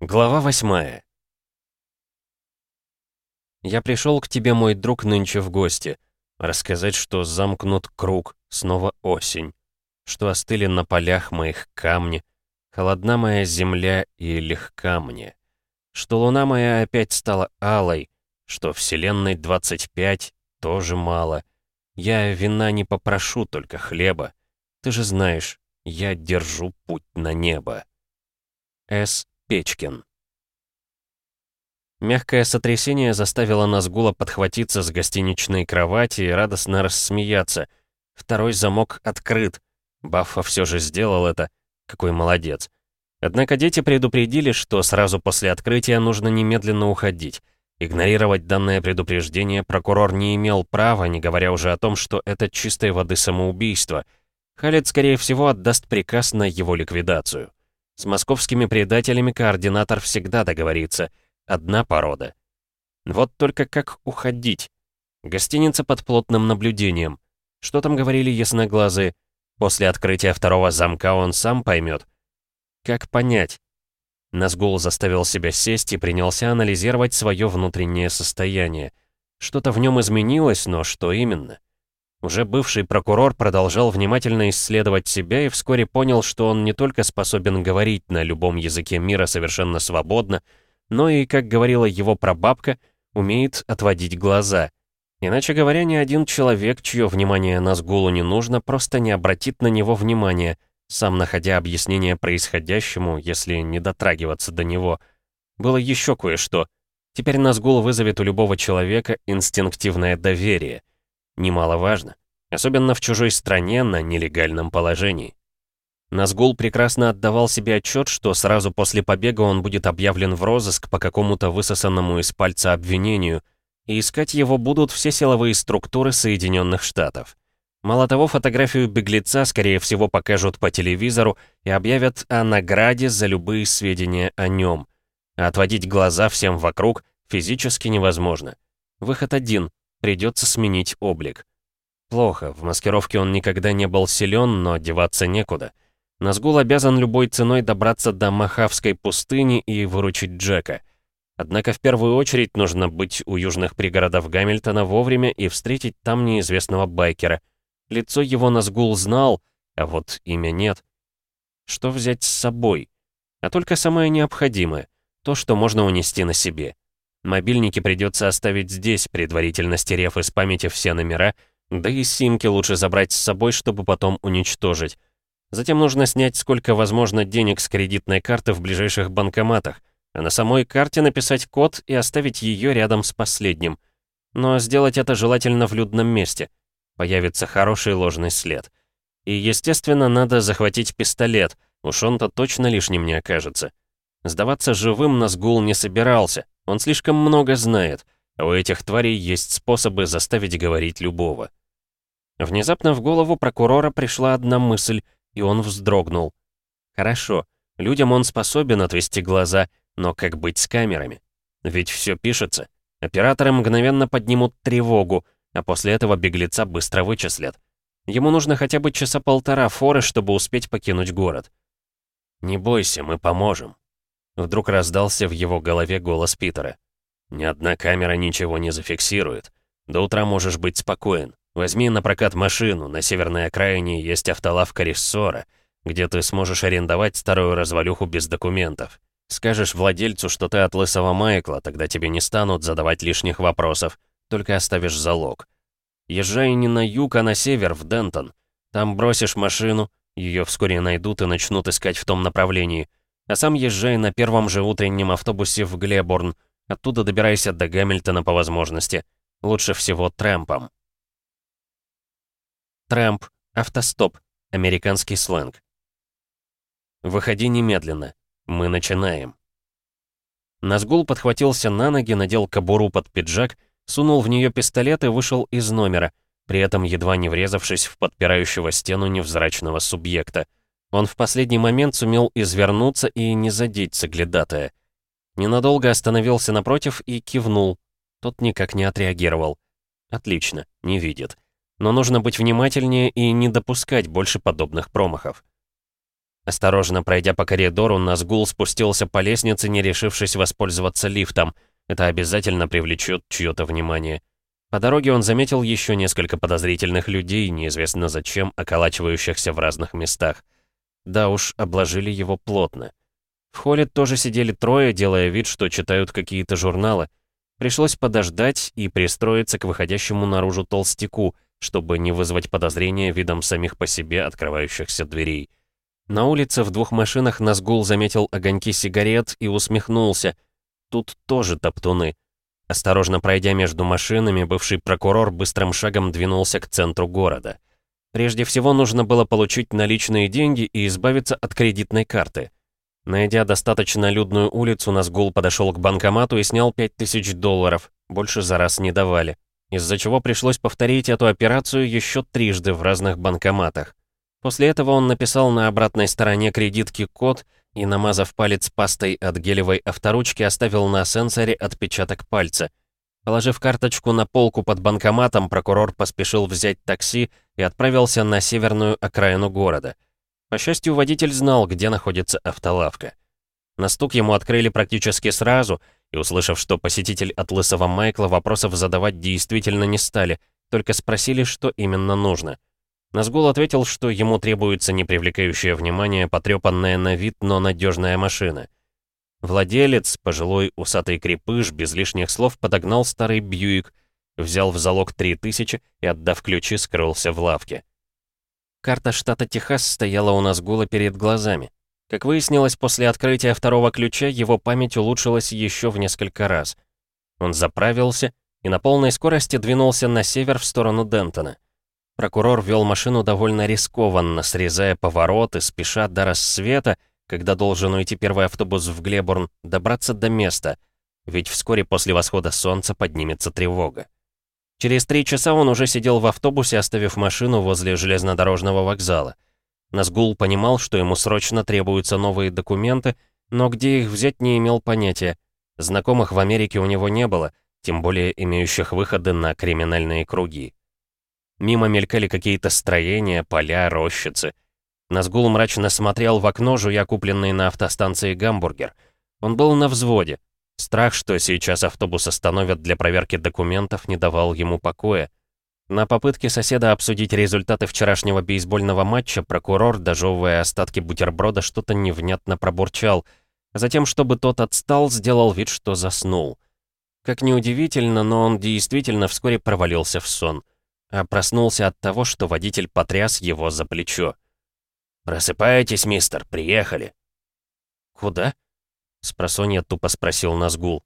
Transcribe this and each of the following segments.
Глава восьмая. Я пришел к тебе, мой друг, нынче в гости. Рассказать, что замкнут круг, снова осень. Что остыли на полях моих камни. Холодна моя земля и легка мне. Что луна моя опять стала алой. Что вселенной 25 тоже мало. Я вина не попрошу, только хлеба. Ты же знаешь, я держу путь на небо. С. Печкин. Мягкое сотрясение заставило Назгула подхватиться с гостиничной кровати и радостно рассмеяться. Второй замок открыт. Баффа все же сделал это. Какой молодец. Однако дети предупредили, что сразу после открытия нужно немедленно уходить. Игнорировать данное предупреждение прокурор не имел права, не говоря уже о том, что это чистой воды самоубийство. Халид, скорее всего, отдаст приказ на его ликвидацию. С московскими предателями координатор всегда договорится. Одна порода. Вот только как уходить? Гостиница под плотным наблюдением. Что там говорили ясноглазые? После открытия второго замка он сам поймет. Как понять? Назгул заставил себя сесть и принялся анализировать свое внутреннее состояние. Что-то в нем изменилось, но что именно? Уже бывший прокурор продолжал внимательно исследовать себя и вскоре понял, что он не только способен говорить на любом языке мира совершенно свободно, но и, как говорила его прабабка, умеет отводить глаза. Иначе говоря, ни один человек, чье внимание Назгулу не нужно, просто не обратит на него внимания, сам находя объяснение происходящему, если не дотрагиваться до него. Было еще кое-что. Теперь Назгул вызовет у любого человека инстинктивное доверие — Немаловажно. Особенно в чужой стране на нелегальном положении. Назгул прекрасно отдавал себе отчет, что сразу после побега он будет объявлен в розыск по какому-то высосанному из пальца обвинению, и искать его будут все силовые структуры Соединенных Штатов. Мало того, фотографию беглеца, скорее всего, покажут по телевизору и объявят о награде за любые сведения о нем. А отводить глаза всем вокруг физически невозможно. Выход один Придется сменить облик. Плохо, в маскировке он никогда не был силен, но деваться некуда. Назгул обязан любой ценой добраться до Махавской пустыни и выручить Джека. Однако в первую очередь нужно быть у южных пригородов Гамильтона вовремя и встретить там неизвестного байкера. Лицо его Назгул знал, а вот имя нет. Что взять с собой? А только самое необходимое, то, что можно унести на себе. Мобильники придется оставить здесь, предварительно стерев из памяти все номера, да и симки лучше забрать с собой, чтобы потом уничтожить. Затем нужно снять сколько возможно денег с кредитной карты в ближайших банкоматах, а на самой карте написать код и оставить ее рядом с последним. Но сделать это желательно в людном месте. Появится хороший ложный след. И, естественно, надо захватить пистолет, уж он-то точно лишним не окажется. Сдаваться живым Назгул не собирался, он слишком много знает, а у этих тварей есть способы заставить говорить любого. Внезапно в голову прокурора пришла одна мысль, и он вздрогнул. Хорошо, людям он способен отвести глаза, но как быть с камерами? Ведь все пишется. Операторы мгновенно поднимут тревогу, а после этого беглеца быстро вычислят. Ему нужно хотя бы часа полтора форы, чтобы успеть покинуть город. «Не бойся, мы поможем», Вдруг раздался в его голове голос Питера. «Ни одна камера ничего не зафиксирует. До утра можешь быть спокоен. Возьми на прокат машину, на северной окраине есть автолавка Рессора, где ты сможешь арендовать старую развалюху без документов. Скажешь владельцу, что ты от Лысого Майкла, тогда тебе не станут задавать лишних вопросов, только оставишь залог. Езжай не на юг, а на север, в Дентон. Там бросишь машину, ее вскоре найдут и начнут искать в том направлении — а сам езжай на первом же утреннем автобусе в Глеборн. Оттуда добирайся до Гамильтона по возможности. Лучше всего трэмпом. Трэмп, автостоп, американский сленг. Выходи немедленно. Мы начинаем. Назгул подхватился на ноги, надел кобуру под пиджак, сунул в нее пистолет и вышел из номера, при этом едва не врезавшись в подпирающего стену невзрачного субъекта — он в последний момент сумел извернуться и не задеть соглядатая. Ненадолго остановился напротив и кивнул. Тот никак не отреагировал. Отлично, не видит. Но нужно быть внимательнее и не допускать больше подобных промахов. Осторожно пройдя по коридору, Назгул спустился по лестнице, не решившись воспользоваться лифтом. Это обязательно привлечет чье-то внимание. По дороге он заметил еще несколько подозрительных людей, неизвестно зачем, околачивающихся в разных местах. Да уж, обложили его плотно. В холле тоже сидели трое, делая вид, что читают какие-то журналы. Пришлось подождать и пристроиться к выходящему наружу толстяку, чтобы не вызвать подозрения видом самих по себе открывающихся дверей. На улице в двух машинах Назгул заметил огоньки сигарет и усмехнулся. Тут тоже топтуны. Осторожно пройдя между машинами, бывший прокурор быстрым шагом двинулся к центру города. Прежде всего нужно было получить наличные деньги и избавиться от кредитной карты. Найдя достаточно людную улицу, Назгул подошел к банкомату и снял 5000 долларов. Больше за раз не давали. Из-за чего пришлось повторить эту операцию еще трижды в разных банкоматах. После этого он написал на обратной стороне кредитки код и, намазав палец пастой от гелевой авторучки, оставил на сенсоре отпечаток пальца. Положив карточку на полку под банкоматом, прокурор поспешил взять такси и отправился на северную окраину города. По счастью, водитель знал, где находится автолавка. На стук ему открыли практически сразу, и, услышав, что посетитель от Лысого Майкла, вопросов задавать действительно не стали, только спросили, что именно нужно. Назгул ответил, что ему требуется не привлекающая внимание, потрепанная на вид, но надежная машина. Владелец, пожилой усатый крепыш, без лишних слов подогнал старый Бьюик, взял в залог 3000 и, отдав ключи, скрылся в лавке. Карта штата Техас стояла у нас гуло перед глазами. Как выяснилось, после открытия второго ключа его память улучшилась еще в несколько раз. Он заправился и на полной скорости двинулся на север в сторону Дентона. Прокурор вел машину довольно рискованно, срезая повороты, спеша до рассвета, когда должен уйти первый автобус в Глеборн, добраться до места, ведь вскоре после восхода солнца поднимется тревога. Через три часа он уже сидел в автобусе, оставив машину возле железнодорожного вокзала. Назгул понимал, что ему срочно требуются новые документы, но где их взять не имел понятия. Знакомых в Америке у него не было, тем более имеющих выходы на криминальные круги. Мимо мелькали какие-то строения, поля, рощицы. Назгул мрачно смотрел в окно, жуя купленный на автостанции гамбургер. Он был на взводе, Страх, что сейчас автобус остановят для проверки документов, не давал ему покоя. На попытке соседа обсудить результаты вчерашнего бейсбольного матча прокурор, дожевывая остатки бутерброда, что-то невнятно пробурчал. Затем, чтобы тот отстал, сделал вид, что заснул. Как неудивительно, но он действительно вскоре провалился в сон. А проснулся от того, что водитель потряс его за плечо. «Просыпаетесь, мистер, приехали». «Куда?» Спросонья тупо спросил Назгул.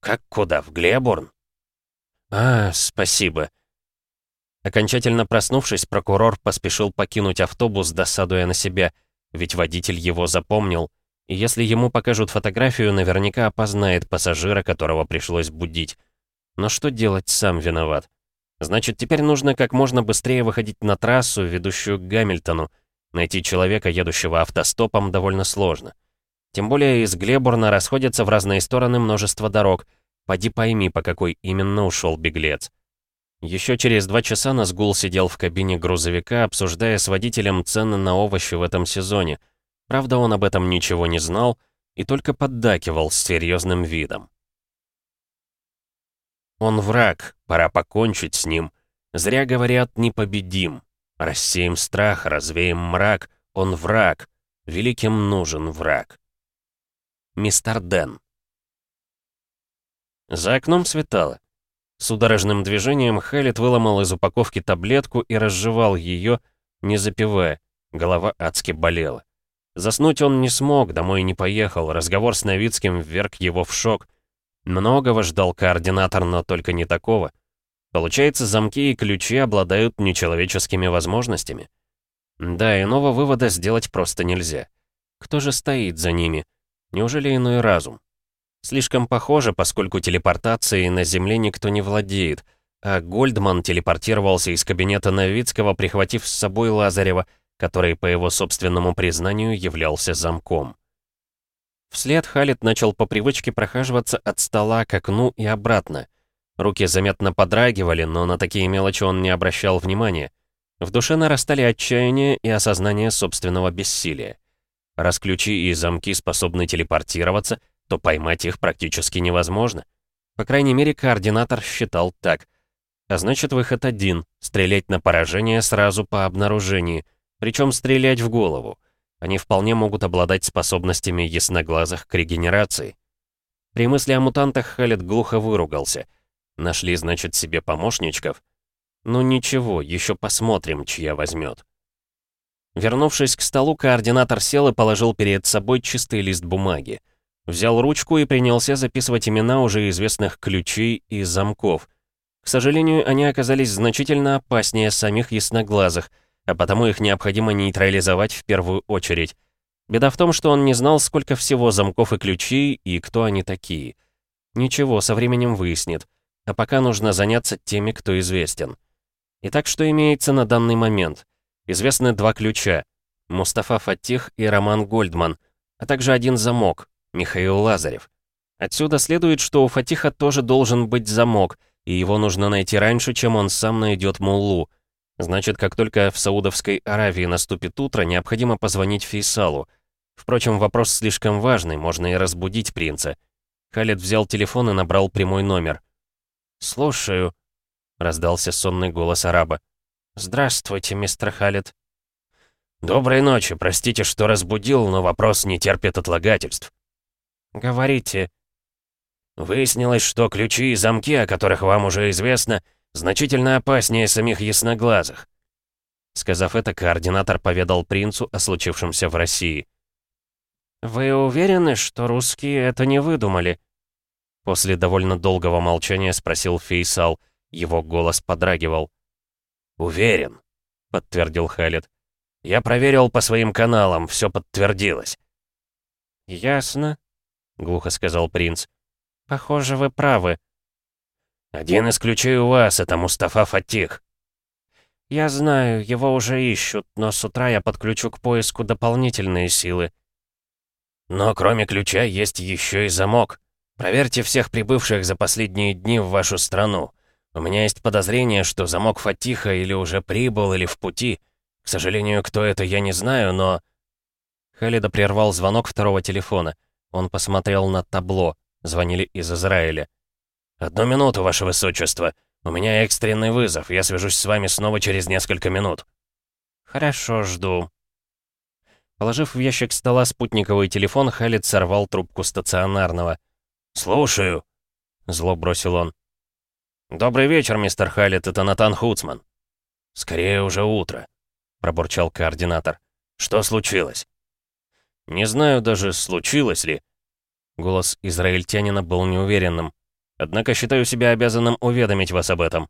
«Как куда? В Глеборн?» «А, спасибо». Окончательно проснувшись, прокурор поспешил покинуть автобус, досадуя на себя, ведь водитель его запомнил, и если ему покажут фотографию, наверняка опознает пассажира, которого пришлось будить. Но что делать, сам виноват. Значит, теперь нужно как можно быстрее выходить на трассу, ведущую к Гамильтону. Найти человека, едущего автостопом, довольно сложно. Тем более из Глебурна расходятся в разные стороны множество дорог. Поди пойми, по какой именно ушел беглец. Еще через два часа Назгул сидел в кабине грузовика, обсуждая с водителем цены на овощи в этом сезоне. Правда, он об этом ничего не знал и только поддакивал с серьезным видом. «Он враг, пора покончить с ним. Зря говорят «непобедим». Рассеем страх, развеем мрак. Он враг, великим нужен враг мистер Дэн. За окном светало. Судорожным движением Хелит выломал из упаковки таблетку и разжевал ее, не запивая. Голова адски болела. Заснуть он не смог, домой не поехал, разговор с Новицким вверг его в шок. Многого ждал координатор, но только не такого. Получается, замки и ключи обладают нечеловеческими возможностями. Да, иного вывода сделать просто нельзя. Кто же стоит за ними? Неужели иной разум? Слишком похоже, поскольку телепортацией на Земле никто не владеет, а Гольдман телепортировался из кабинета Новицкого, прихватив с собой Лазарева, который, по его собственному признанию, являлся замком. Вслед Халит начал по привычке прохаживаться от стола к окну и обратно. Руки заметно подрагивали, но на такие мелочи он не обращал внимания. В душе нарастали отчаяние и осознание собственного бессилия. Раз ключи и замки способны телепортироваться, то поймать их практически невозможно. По крайней мере, координатор считал так. А значит, выход один — стрелять на поражение сразу по обнаружении, причем стрелять в голову. Они вполне могут обладать способностями ясноглазых к регенерации. При мысли о мутантах Халет глухо выругался. Нашли, значит, себе помощничков? Ну ничего, еще посмотрим, чья возьмет. Вернувшись к столу, координатор сел и положил перед собой чистый лист бумаги. Взял ручку и принялся записывать имена уже известных ключей и замков. К сожалению, они оказались значительно опаснее самих ясноглазых, а потому их необходимо нейтрализовать в первую очередь. Беда в том, что он не знал, сколько всего замков и ключей, и кто они такие. Ничего, со временем выяснит. А пока нужно заняться теми, кто известен. Итак, что имеется на данный момент? Известны два ключа. Мустафа Фатих и Роман Гольдман, а также один замок, Михаил Лазарев. Отсюда следует, что у Фатиха тоже должен быть замок, и его нужно найти раньше, чем он сам найдет Муллу. Значит, как только в Саудовской Аравии наступит утро, необходимо позвонить Фейсалу. Впрочем, вопрос слишком важный, можно и разбудить принца. Халид взял телефон и набрал прямой номер. «Слушаю», — раздался сонный голос араба. «Здравствуйте, мистер Халид». «Доброй ночи, простите, что разбудил, но вопрос не терпит отлагательств». «Говорите». Выяснилось, что ключи и замки, о которых вам уже известно, значительно опаснее самих ясноглазых. Сказав это, координатор поведал принцу о случившемся в России. «Вы уверены, что русские это не выдумали?» После довольно долгого молчания спросил Фейсал. Его голос подрагивал. «Уверен», — подтвердил Халид. «Я проверил по своим каналам, все подтвердилось». «Ясно», — глухо сказал принц. «Похоже, вы правы». «Один из ключей у вас — это Мустафа Фатих». «Я знаю, его уже ищут, но с утра я подключу к поиску дополнительные силы». Но кроме ключа есть еще и замок. Проверьте всех прибывших за последние дни в вашу страну. У меня есть подозрение, что замок Фатиха или уже прибыл, или в пути. К сожалению, кто это, я не знаю, но...» Халида прервал звонок второго телефона. Он посмотрел на табло. Звонили из Израиля. «Одну минуту, ваше высочество. У меня экстренный вызов. Я свяжусь с вами снова через несколько минут». «Хорошо, жду», Положив в ящик стола спутниковый телефон, Халид сорвал трубку стационарного. «Слушаю», — зло бросил он. «Добрый вечер, мистер Халид, это Натан Хуцман». «Скорее уже утро», — пробурчал координатор. «Что случилось?» «Не знаю даже, случилось ли». Голос израильтянина был неуверенным. «Однако считаю себя обязанным уведомить вас об этом».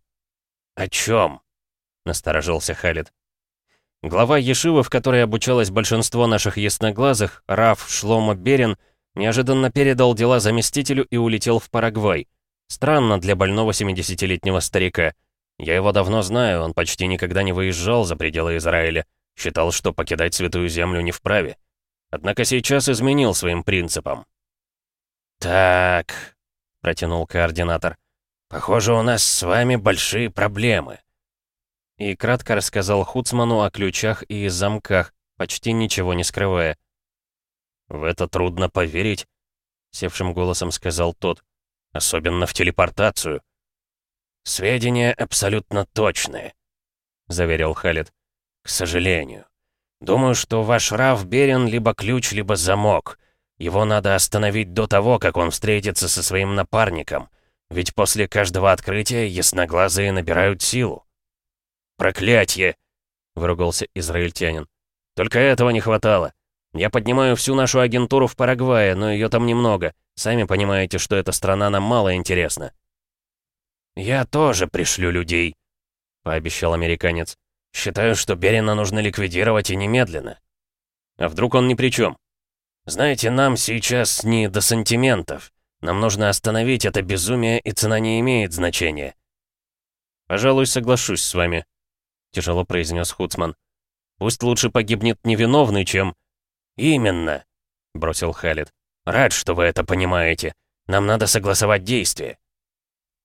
«О чем?» — насторожился Халид. Глава Ешивы, в которой обучалось большинство наших ясноглазых, Раф Шлома Берин, неожиданно передал дела заместителю и улетел в Парагвай. Странно для больного 70-летнего старика. Я его давно знаю, он почти никогда не выезжал за пределы Израиля. Считал, что покидать Святую Землю не вправе. Однако сейчас изменил своим принципам. «Так», — протянул координатор, — «похоже, у нас с вами большие проблемы» и кратко рассказал Хуцману о ключах и замках, почти ничего не скрывая. «В это трудно поверить», — севшим голосом сказал тот, — «особенно в телепортацию». «Сведения абсолютно точные», — заверил Халид. «К сожалению. Думаю, что ваш Раф Берен либо ключ, либо замок. Его надо остановить до того, как он встретится со своим напарником, ведь после каждого открытия ясноглазые набирают силу. «Проклятье!» — выругался израильтянин. «Только этого не хватало. Я поднимаю всю нашу агентуру в Парагвае, но ее там немного. Сами понимаете, что эта страна нам мало интересна». «Я тоже пришлю людей», — пообещал американец. «Считаю, что Берина нужно ликвидировать и немедленно». «А вдруг он ни при чем? «Знаете, нам сейчас не до сантиментов. Нам нужно остановить это безумие, и цена не имеет значения». «Пожалуй, соглашусь с вами», — тяжело произнес Хуцман. «Пусть лучше погибнет невиновный, чем...» «Именно», — бросил Халид. «Рад, что вы это понимаете. Нам надо согласовать действия».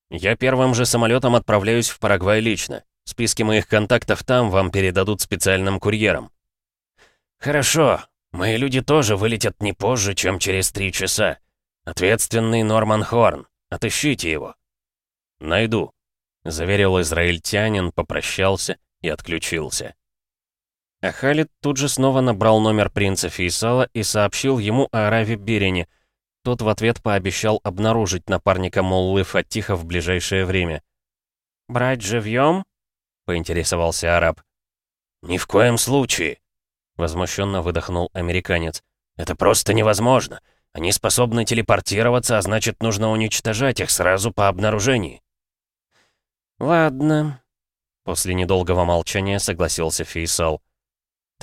«Я первым же самолетом отправляюсь в Парагвай лично. Списки моих контактов там вам передадут специальным курьером». «Хорошо. Мои люди тоже вылетят не позже, чем через три часа. Ответственный Норман Хорн. Отыщите его». «Найду», — заверил израильтянин, попрощался и отключился. А Халид тут же снова набрал номер принца Фейсала и сообщил ему о Раве Берине. Тот в ответ пообещал обнаружить напарника Моллы Фатиха в ближайшее время. «Брать живьем?» — поинтересовался араб. «Ни в коем случае!» — возмущенно выдохнул американец. «Это просто невозможно! Они способны телепортироваться, а значит, нужно уничтожать их сразу по обнаружении!» «Ладно», — после недолгого молчания согласился Фейсал.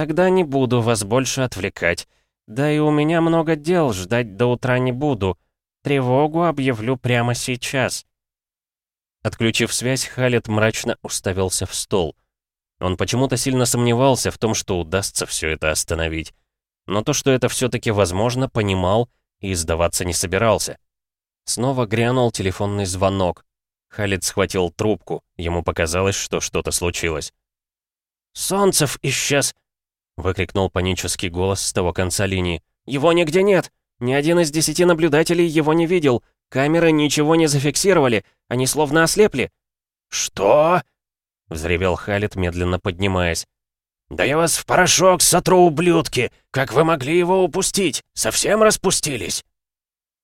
Тогда не буду вас больше отвлекать. Да и у меня много дел, ждать до утра не буду. Тревогу объявлю прямо сейчас». Отключив связь, Халет мрачно уставился в стол. Он почему-то сильно сомневался в том, что удастся все это остановить. Но то, что это все-таки возможно, понимал и сдаваться не собирался. Снова грянул телефонный звонок. Халет схватил трубку, ему показалось, что что-то случилось. «Солнцев исчез!» Выкрикнул панический голос с того конца линии. «Его нигде нет! Ни один из десяти наблюдателей его не видел. Камеры ничего не зафиксировали, они словно ослепли». «Что?» — взревел Халит, медленно поднимаясь. «Да я вас в порошок сотру, ублюдки! Как вы могли его упустить? Совсем распустились?»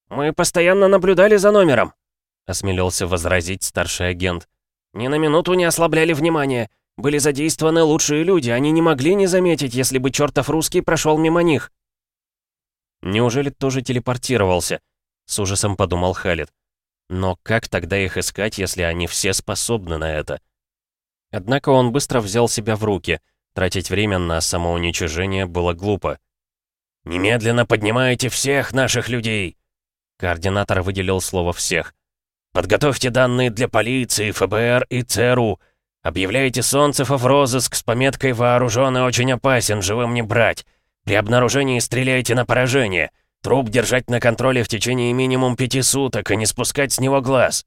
«Мы постоянно наблюдали за номером», — осмелился возразить старший агент. «Ни на минуту не ослабляли внимание. Были задействованы лучшие люди, они не могли не заметить, если бы чертов русский прошел мимо них. Неужели тоже телепортировался? С ужасом подумал Халид. Но как тогда их искать, если они все способны на это? Однако он быстро взял себя в руки. Тратить время на самоуничижение было глупо. «Немедленно поднимайте всех наших людей!» Координатор выделил слово «всех». «Подготовьте данные для полиции, ФБР и ЦРУ. Объявляете Солнцев в розыск с пометкой «Вооружен и очень опасен, живым не брать». При обнаружении стреляйте на поражение. Труп держать на контроле в течение минимум пяти суток и не спускать с него глаз».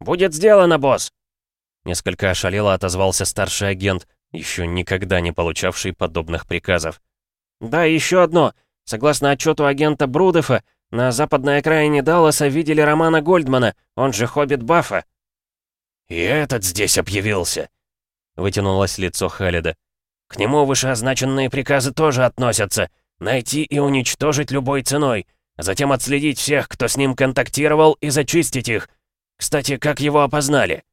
«Будет сделано, босс!» Несколько ошалело отозвался старший агент, еще никогда не получавший подобных приказов. «Да, еще одно. Согласно отчету агента Брудефа, на западной окраине Далласа видели Романа Гольдмана, он же Хоббит Баффа. «И этот здесь объявился!» Вытянулось лицо Халида. «К нему вышеозначенные приказы тоже относятся. Найти и уничтожить любой ценой, затем отследить всех, кто с ним контактировал, и зачистить их. Кстати, как его опознали?»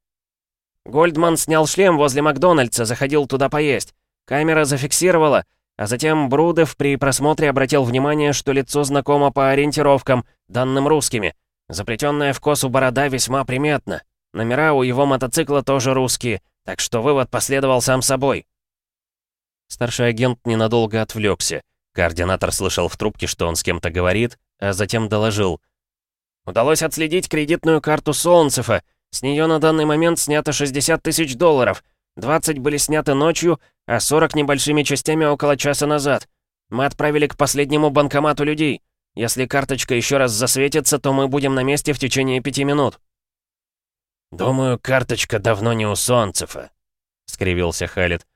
Гольдман снял шлем возле Макдональдса, заходил туда поесть. Камера зафиксировала, а затем Брудев при просмотре обратил внимание, что лицо знакомо по ориентировкам, данным русскими. Заплетенная в косу борода весьма приметна. Номера у его мотоцикла тоже русские, так что вывод последовал сам собой. Старший агент ненадолго отвлекся. Координатор слышал в трубке, что он с кем-то говорит, а затем доложил. «Удалось отследить кредитную карту Солнцефа. С нее на данный момент снято 60 тысяч долларов. 20 были сняты ночью, а 40 небольшими частями около часа назад. Мы отправили к последнему банкомату людей. Если карточка еще раз засветится, то мы будем на месте в течение пяти минут». «Думаю, карточка давно не у Солнцева», — скривился Халит.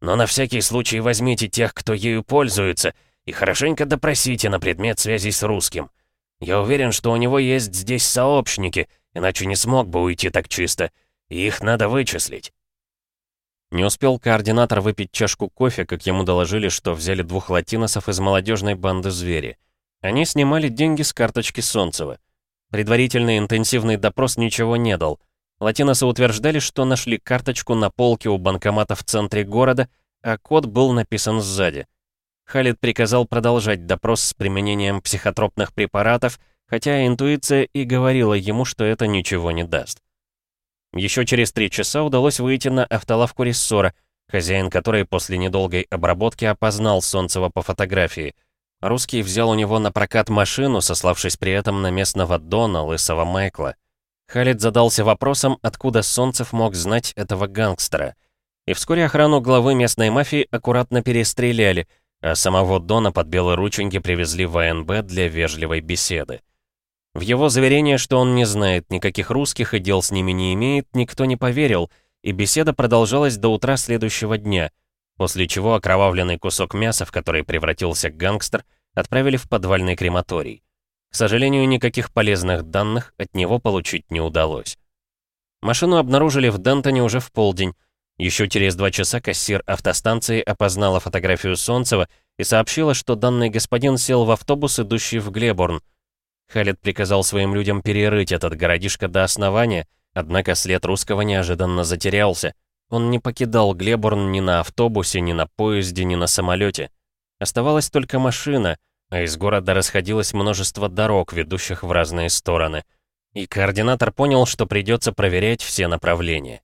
«Но на всякий случай возьмите тех, кто ею пользуется, и хорошенько допросите на предмет связи с русским. Я уверен, что у него есть здесь сообщники, иначе не смог бы уйти так чисто, и их надо вычислить». Не успел координатор выпить чашку кофе, как ему доложили, что взяли двух латиносов из молодежной банды «Звери». Они снимали деньги с карточки Солнцева. Предварительный интенсивный допрос ничего не дал — Латиносы утверждали, что нашли карточку на полке у банкомата в центре города, а код был написан сзади. Халид приказал продолжать допрос с применением психотропных препаратов, хотя интуиция и говорила ему, что это ничего не даст. Еще через три часа удалось выйти на автолавку Рессора, хозяин которой после недолгой обработки опознал Солнцева по фотографии. Русский взял у него на прокат машину, сославшись при этом на местного Дона, лысого Майкла. Халид задался вопросом, откуда Солнцев мог знать этого гангстера. И вскоре охрану главы местной мафии аккуратно перестреляли, а самого Дона под белые рученьки привезли в АНБ для вежливой беседы. В его заверение, что он не знает никаких русских и дел с ними не имеет, никто не поверил, и беседа продолжалась до утра следующего дня. после чего окровавленный кусок мяса, в который превратился гангстер, отправили в подвальный крематорий. К сожалению, никаких полезных данных от него получить не удалось. Машину обнаружили в Дентоне уже в полдень. Еще через два часа кассир автостанции опознала фотографию Солнцева и сообщила, что данный господин сел в автобус, идущий в Глеборн. Халид приказал своим людям перерыть этот городишко до основания, однако след русского неожиданно затерялся. Он не покидал Глеборн ни на автобусе, ни на поезде, ни на самолете. Оставалась только машина, а из города расходилось множество дорог, ведущих в разные стороны — и координатор понял, что придется проверять все направления.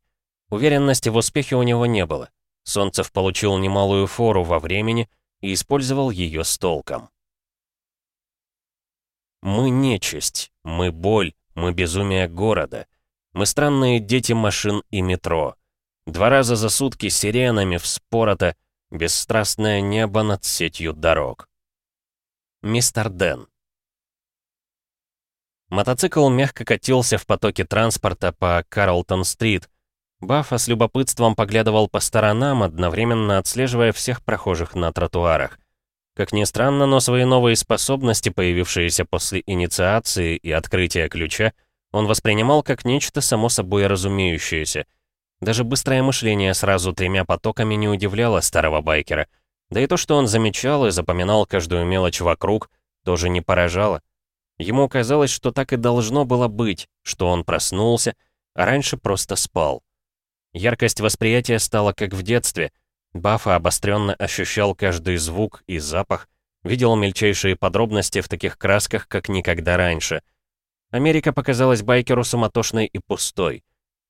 Уверенности в успехе у него не было. Солнцев получил немалую фору во времени и использовал ее с толком. Мы нечисть, мы боль, мы безумие города. Мы странные дети машин и метро. Два раза за сутки сиренами вспорото, бесстрастное небо над сетью дорог. Мистер Дэн. Мотоцикл мягко катился в потоке транспорта по Карлтон-стрит. Баффа с любопытством поглядывал по сторонам, одновременно отслеживая всех прохожих на тротуарах. Как ни странно, но свои новые способности, появившиеся после инициации и открытия ключа, он воспринимал как нечто само собой разумеющееся. Даже быстрое мышление сразу тремя потоками не удивляло старого байкера. Да и то, что он замечал и запоминал каждую мелочь вокруг, тоже не поражало. Ему казалось, что так и должно было быть, что он проснулся, а раньше просто спал. Яркость восприятия стала как в детстве. Баффа обостренно ощущал каждый звук и запах, видел мельчайшие подробности в таких красках, как никогда раньше. Америка показалась байкеру суматошной и пустой.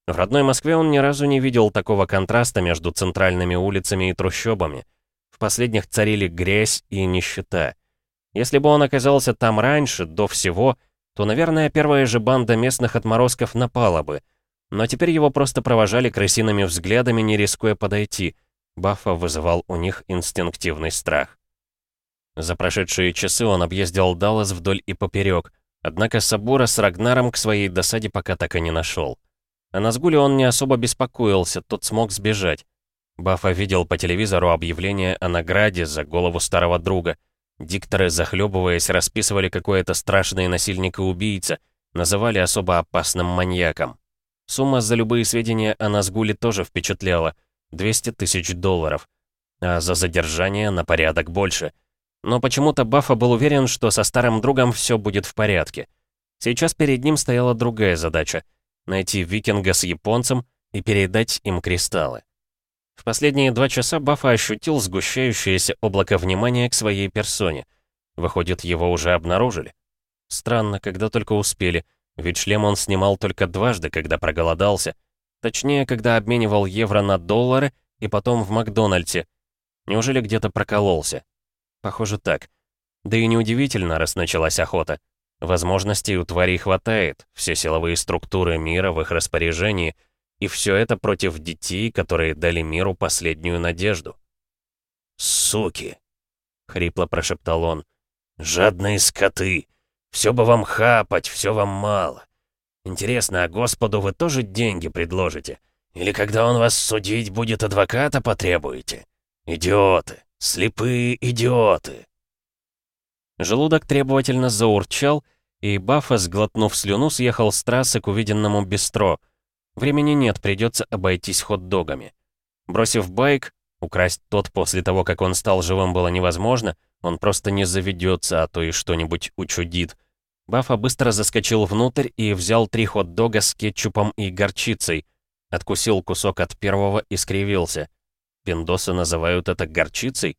В родной Москве он ни разу не видел такого контраста между центральными улицами и трущобами. В последних царили грязь и нищета. Если бы он оказался там раньше, до всего, то, наверное, первая же банда местных отморозков напала бы. Но теперь его просто провожали крысиными взглядами, не рискуя подойти. Баффа вызывал у них инстинктивный страх. За прошедшие часы он объездил Даллас вдоль и поперек, однако Сабура с Рагнаром к своей досаде пока так и не нашел. А на сгуле он не особо беспокоился, тот смог сбежать. Баффа видел по телевизору объявление о награде за голову старого друга — Дикторы, захлебываясь, расписывали какое-то страшное насильника-убийца, называли особо опасным маньяком. Сумма за любые сведения о Назгуле тоже впечатляла — 200 тысяч долларов. А за задержание на порядок больше. Но почему-то Баффа был уверен, что со старым другом все будет в порядке. Сейчас перед ним стояла другая задача — найти викинга с японцем и передать им кристаллы. В последние два часа Баффа ощутил сгущающееся облако внимания к своей персоне. Выходит, его уже обнаружили? Странно, когда только успели, ведь шлем он снимал только дважды, когда проголодался. Точнее, когда обменивал евро на доллары и потом в Макдональдсе. Неужели где-то прокололся? Похоже, так. Да и неудивительно, раз началась охота. Возможностей у тварей хватает, все силовые структуры мира в их распоряжении — и все это против детей, которые дали миру последнюю надежду. «Суки!» — хрипло прошептал он. «Жадные скоты! Все бы вам хапать, все вам мало. Интересно, а Господу вы тоже деньги предложите? Или когда он вас судить будет, адвоката потребуете? Идиоты! Слепые идиоты!» Желудок требовательно заурчал, и Баффа, сглотнув слюну, съехал с трассы к увиденному бистро — Времени нет, придется обойтись хот-догами. Бросив байк, украсть тот после того, как он стал живым, было невозможно, он просто не заведется, а то и что-нибудь учудит. Баффа быстро заскочил внутрь и взял три хот-дога с кетчупом и горчицей. Откусил кусок от первого и скривился. Пиндосы называют это горчицей?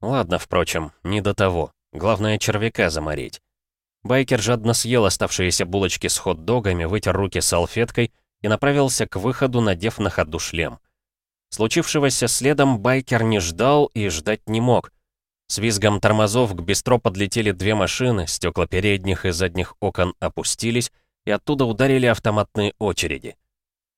Ладно, впрочем, не до того. Главное, червяка заморить. Байкер жадно съел оставшиеся булочки с хот-догами, вытер руки салфеткой — и направился к выходу, надев на ходу шлем. Случившегося следом байкер не ждал и ждать не мог. С визгом тормозов к бистро подлетели две машины, стекла передних и задних окон опустились, и оттуда ударили автоматные очереди.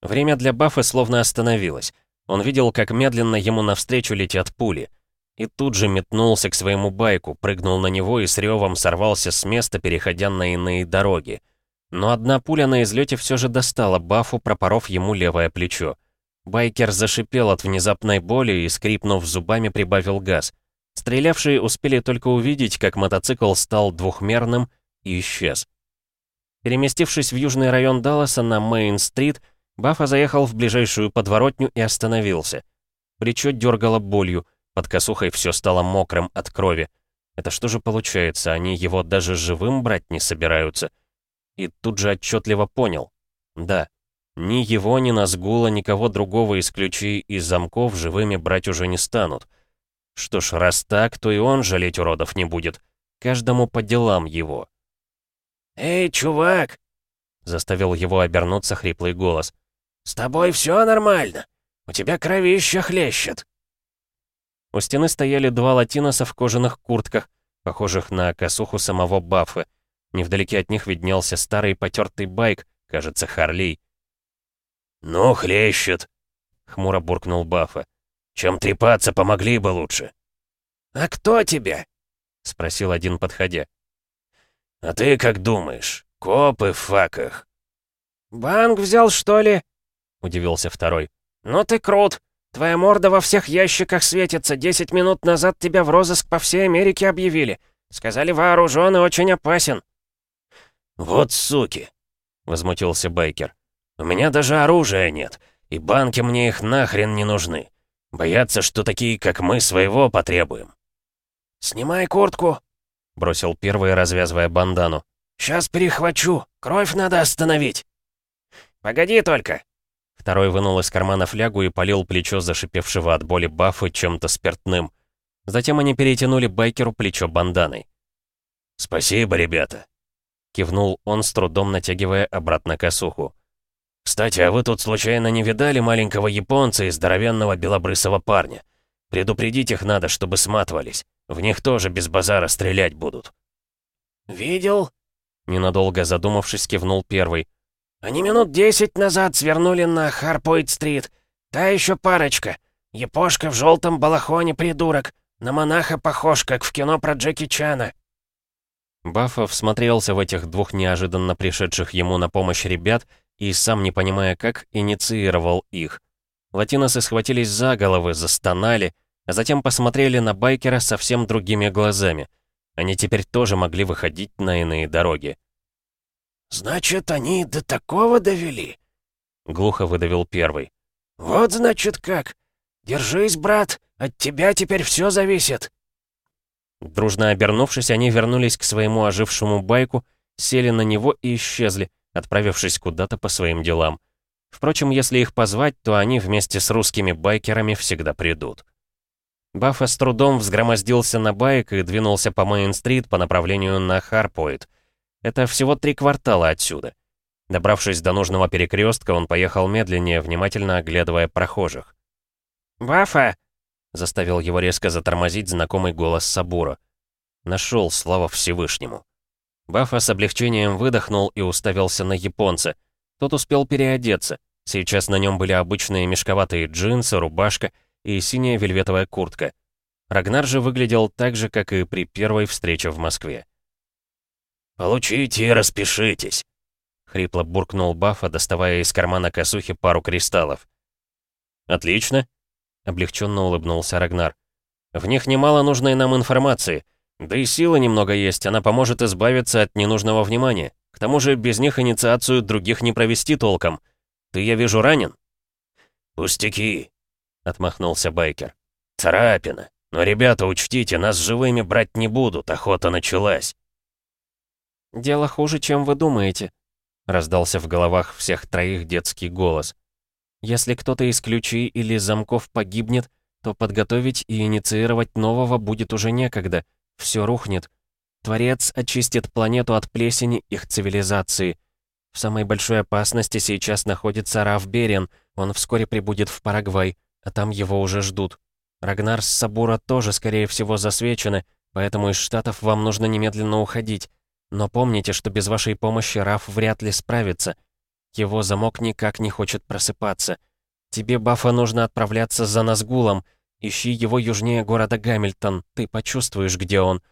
Время для Баффы словно остановилось. Он видел, как медленно ему навстречу летят пули. И тут же метнулся к своему байку, прыгнул на него и с ревом сорвался с места, переходя на иные дороги. Но одна пуля на излете все же достала Бафу, пропоров ему левое плечо. Байкер зашипел от внезапной боли и, скрипнув зубами, прибавил газ. Стрелявшие успели только увидеть, как мотоцикл стал двухмерным и исчез. Переместившись в южный район Далласа на Мейн-стрит, Баффа заехал в ближайшую подворотню и остановился. Плечо дергало болью, под косухой все стало мокрым от крови. Это что же получается, они его даже живым брать не собираются? И тут же отчетливо понял. Да, ни его, ни Назгула, никого другого из ключей и замков живыми брать уже не станут. Что ж, раз так, то и он жалеть уродов не будет. Каждому по делам его. «Эй, чувак!» — заставил его обернуться хриплый голос. «С тобой все нормально? У тебя кровища хлещет!» У стены стояли два латиноса в кожаных куртках, похожих на косуху самого Баффы. Невдалеке от них виднелся старый потертый байк, кажется, Харлей. «Ну, хлещет!» — хмуро буркнул Баффа. Чем трепаться, помогли бы лучше». «А кто тебя?» — спросил один, подходя. «А ты как думаешь? Копы в факах». «Банк взял, что ли?» — удивился второй. «Ну ты крут. Твоя морда во всех ящиках светится. Десять минут назад тебя в розыск по всей Америке объявили. Сказали, вооружен и очень опасен». «Вот суки!» — возмутился Байкер. «У меня даже оружия нет, и банки мне их нахрен не нужны. Боятся, что такие, как мы, своего потребуем». «Снимай куртку», — бросил первый, развязывая бандану. «Сейчас перехвачу. Кровь надо остановить». «Погоди только». Второй вынул из кармана флягу и полил плечо зашипевшего от боли Баффы чем-то спиртным. Затем они перетянули байкеру плечо банданой. «Спасибо, ребята», — кивнул он, с трудом натягивая обратно косуху. «Кстати, а вы тут случайно не видали маленького японца и здоровенного белобрысого парня? Предупредить их надо, чтобы сматывались. В них тоже без базара стрелять будут». «Видел?» Ненадолго задумавшись, кивнул первый. «Они минут десять назад свернули на Харпойт-стрит. Та еще парочка. Япошка в желтом балахоне, придурок. На монаха похож, как в кино про Джеки Чана». Баффа всмотрелся в этих двух неожиданно пришедших ему на помощь ребят и, сам не понимая как, инициировал их. Латиносы схватились за головы, застонали, а затем посмотрели на байкера совсем другими глазами. Они теперь тоже могли выходить на иные дороги. «Значит, они до такого довели?» Глухо выдавил первый. «Вот значит как. Держись, брат, от тебя теперь все зависит». Дружно обернувшись, они вернулись к своему ожившему байку, сели на него и исчезли, отправившись куда-то по своим делам. Впрочем, если их позвать, то они вместе с русскими байкерами всегда придут. Баффа с трудом взгромоздился на байк и двинулся по Мейн-стрит по направлению на Харпоид. Это всего три квартала отсюда. Добравшись до нужного перекрестка, он поехал медленнее, внимательно оглядывая прохожих. «Баффа!» — заставил его резко затормозить знакомый голос Сабура. Нашел, слава Всевышнему. Баффа с облегчением выдохнул и уставился на японца. Тот успел переодеться. Сейчас на нем были обычные мешковатые джинсы, рубашка и синяя вельветовая куртка. Рагнар же выглядел так же, как и при первой встрече в Москве. «Получите и распишитесь», — хрипло буркнул Баффа, доставая из кармана косухи пару кристаллов. «Отлично», — облегченно улыбнулся Рагнар. «В них немало нужной нам информации». Да и силы немного есть, она поможет избавиться от ненужного внимания. К тому же без них инициацию других не провести толком. Ты, я вижу, ранен?» «Пустяки», — отмахнулся Байкер. «Царапина. Но, ребята, учтите, нас живыми брать не будут, охота началась». «Дело хуже, чем вы думаете», — раздался в головах всех троих детский голос. «Если кто-то из ключей или замков погибнет, то подготовить и инициировать нового будет уже некогда». Все рухнет. Творец очистит планету от плесени их цивилизации. В самой большой опасности сейчас находится Раф Берен. Он вскоре прибудет в Парагвай, а там его уже ждут. Рагнар с Сабура тоже, скорее всего, засвечены, поэтому из Штатов вам нужно немедленно уходить. Но помните, что без вашей помощи Раф вряд ли справится. Его замок никак не хочет просыпаться. Тебе, Бафа, нужно отправляться за Назгулом — Ищи его южнее города Гамильтон, ты почувствуешь, где он.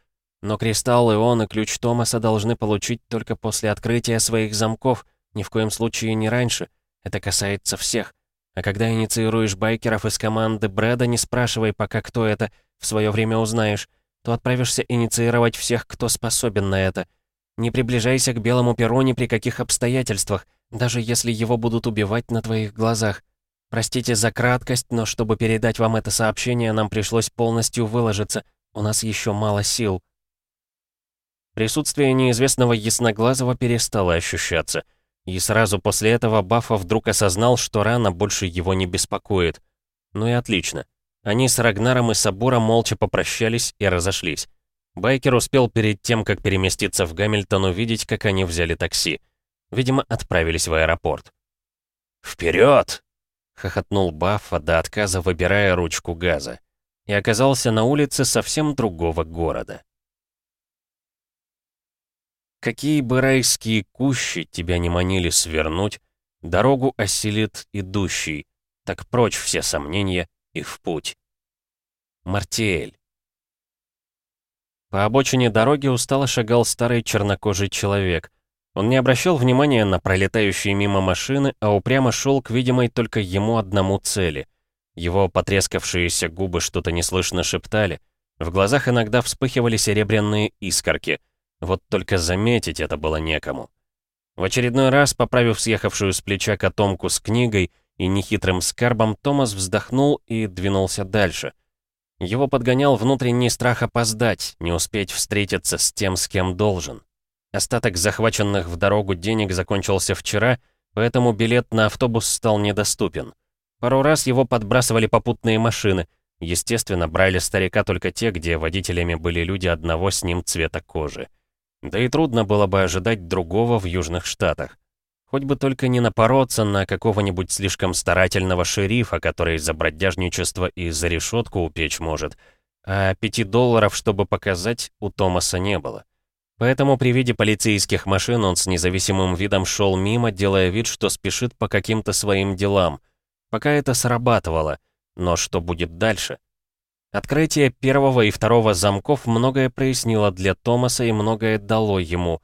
Но кристалл и он, и ключ Томаса должны получить только после открытия своих замков, ни в коем случае не раньше. Это касается всех. А когда инициируешь байкеров из команды Брэда, не спрашивай пока, кто это, в свое время узнаешь, то отправишься инициировать всех, кто способен на это. Не приближайся к белому перу ни при каких обстоятельствах, даже если его будут убивать на твоих глазах. Простите за краткость, но чтобы передать вам это сообщение, нам пришлось полностью выложиться. У нас еще мало сил. Присутствие неизвестного ясноглазого перестало ощущаться. И сразу после этого Баффа вдруг осознал, что рана больше его не беспокоит. Ну и отлично. Они с Рагнаром и Сабура молча попрощались и разошлись. Байкер успел перед тем, как переместиться в Гамильтон, увидеть, как они взяли такси. Видимо, отправились в аэропорт. «Вперед!» — хохотнул Баффа до отказа, выбирая ручку газа. И оказался на улице совсем другого города. Какие бы райские кущи тебя не манили свернуть, Дорогу осилит идущий, так прочь все сомнения и в путь. Мартиэль. По обочине дороги устало шагал старый чернокожий человек. Он не обращал внимания на пролетающие мимо машины, а упрямо шел к видимой только ему одному цели. Его потрескавшиеся губы что-то неслышно шептали. В глазах иногда вспыхивали серебряные искорки — вот только заметить это было некому. В очередной раз, поправив съехавшую с плеча котомку с книгой и нехитрым скарбом, Томас вздохнул и двинулся дальше. Его подгонял внутренний страх опоздать, не успеть встретиться с тем, с кем должен. Остаток захваченных в дорогу денег закончился вчера, поэтому билет на автобус стал недоступен. Пару раз его подбрасывали попутные машины. Естественно, брали старика только те, где водителями были люди одного с ним цвета кожи. Да и трудно было бы ожидать другого в Южных Штатах. Хоть бы только не напороться на какого-нибудь слишком старательного шерифа, который за бродяжничество и за решетку упечь может. А пяти долларов, чтобы показать, у Томаса не было. Поэтому при виде полицейских машин он с независимым видом шел мимо, делая вид, что спешит по каким-то своим делам. Пока это срабатывало. Но что будет дальше? Открытие первого и второго замков многое прояснило для Томаса и многое дало ему.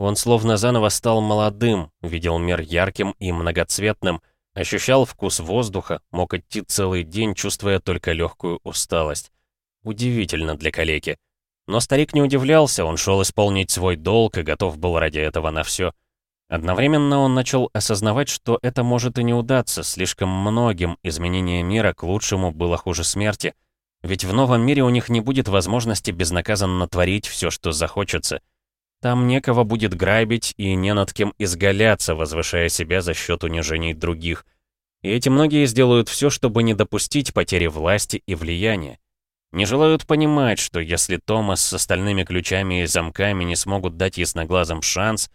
Он словно заново стал молодым, видел мир ярким и многоцветным, ощущал вкус воздуха, мог идти целый день, чувствуя только легкую усталость. Удивительно для калеки. Но старик не удивлялся, он шел исполнить свой долг и готов был ради этого на все. Одновременно он начал осознавать, что это может и не удаться, слишком многим изменение мира к лучшему было хуже смерти — ведь в новом мире у них не будет возможности безнаказанно творить все, что захочется. Там некого будет грабить и не над кем изгаляться, возвышая себя за счет унижений других. И эти многие сделают все, чтобы не допустить потери власти и влияния. Не желают понимать, что если Томас с остальными ключами и замками не смогут дать ясноглазым шанс,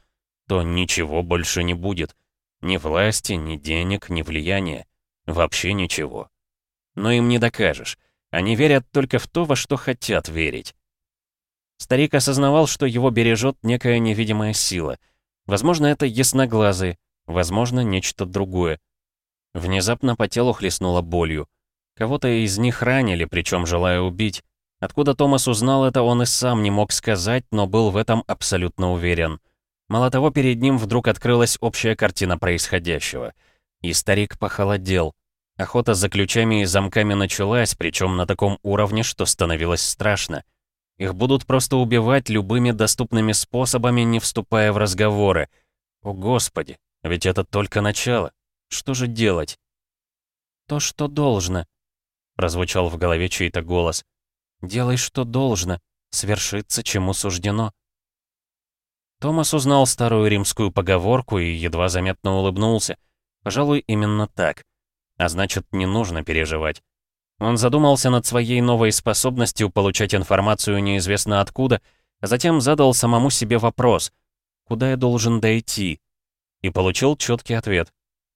то ничего больше не будет. Ни власти, ни денег, ни влияния. Вообще ничего. Но им не докажешь. Они верят только в то, во что хотят верить. Старик осознавал, что его бережет некая невидимая сила. Возможно, это ясноглазые, возможно, нечто другое. Внезапно по телу хлестнуло болью. Кого-то из них ранили, причем желая убить. Откуда Томас узнал это, он и сам не мог сказать, но был в этом абсолютно уверен. Мало того, перед ним вдруг открылась общая картина происходящего. И старик похолодел. Охота за ключами и замками началась, причем на таком уровне, что становилось страшно. Их будут просто убивать любыми доступными способами, не вступая в разговоры. О господи, ведь это только начало. Что же делать? «То, что должно», — прозвучал в голове чей-то голос. «Делай, что должно, свершится, чему суждено». Томас узнал старую римскую поговорку и едва заметно улыбнулся. Пожалуй, именно так. А значит, не нужно переживать. Он задумался над своей новой способностью получать информацию неизвестно откуда, а затем задал самому себе вопрос «Куда я должен дойти?» И получил четкий ответ.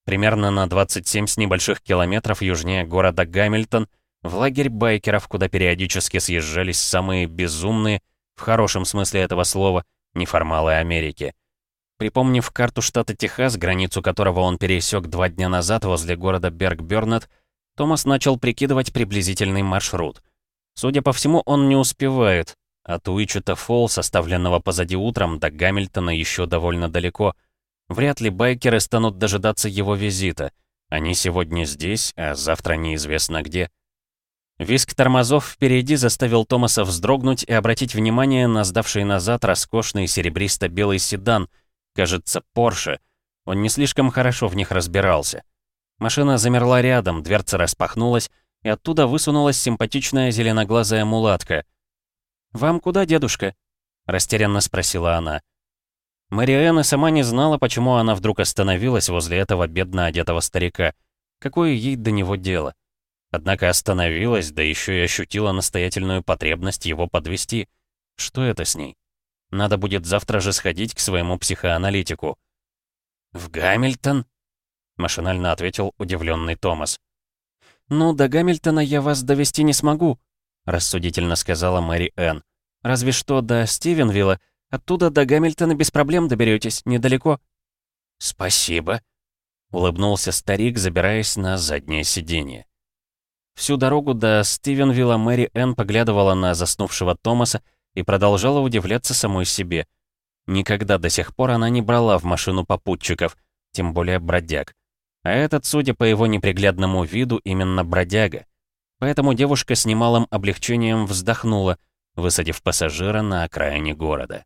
Примерно на 27 с небольших километров южнее города Гамильтон, в лагерь байкеров, куда периодически съезжались самые безумные, в хорошем смысле этого слова, неформалы Америки. Припомнив карту штата Техас, границу которого он пересек два дня назад возле города Бергбернет, Томас начал прикидывать приблизительный маршрут. Судя по всему, он не успевает. От Уичета Фолл, составленного позади утром, до Гамильтона еще довольно далеко. Вряд ли байкеры станут дожидаться его визита. Они сегодня здесь, а завтра неизвестно где. Виск тормозов впереди заставил Томаса вздрогнуть и обратить внимание на сдавший назад роскошный серебристо-белый седан, кажется, Порше. Он не слишком хорошо в них разбирался. Машина замерла рядом, дверца распахнулась, и оттуда высунулась симпатичная зеленоглазая мулатка. «Вам куда, дедушка?» — растерянно спросила она. Мариэна сама не знала, почему она вдруг остановилась возле этого бедно одетого старика. Какое ей до него дело? Однако остановилась, да еще и ощутила настоятельную потребность его подвести. Что это с ней? Надо будет завтра же сходить к своему психоаналитику. «В Гамильтон?» — машинально ответил удивленный Томас. «Ну, до Гамильтона я вас довести не смогу», — рассудительно сказала Мэри Энн. «Разве что до Стивенвилла. Оттуда до Гамильтона без проблем доберетесь, недалеко». «Спасибо», — улыбнулся старик, забираясь на заднее сиденье. Всю дорогу до Стивенвилла Мэри Энн поглядывала на заснувшего Томаса и продолжала удивляться самой себе. Никогда до сих пор она не брала в машину попутчиков, тем более бродяг. А этот, судя по его неприглядному виду, именно бродяга. Поэтому девушка с немалым облегчением вздохнула, высадив пассажира на окраине города.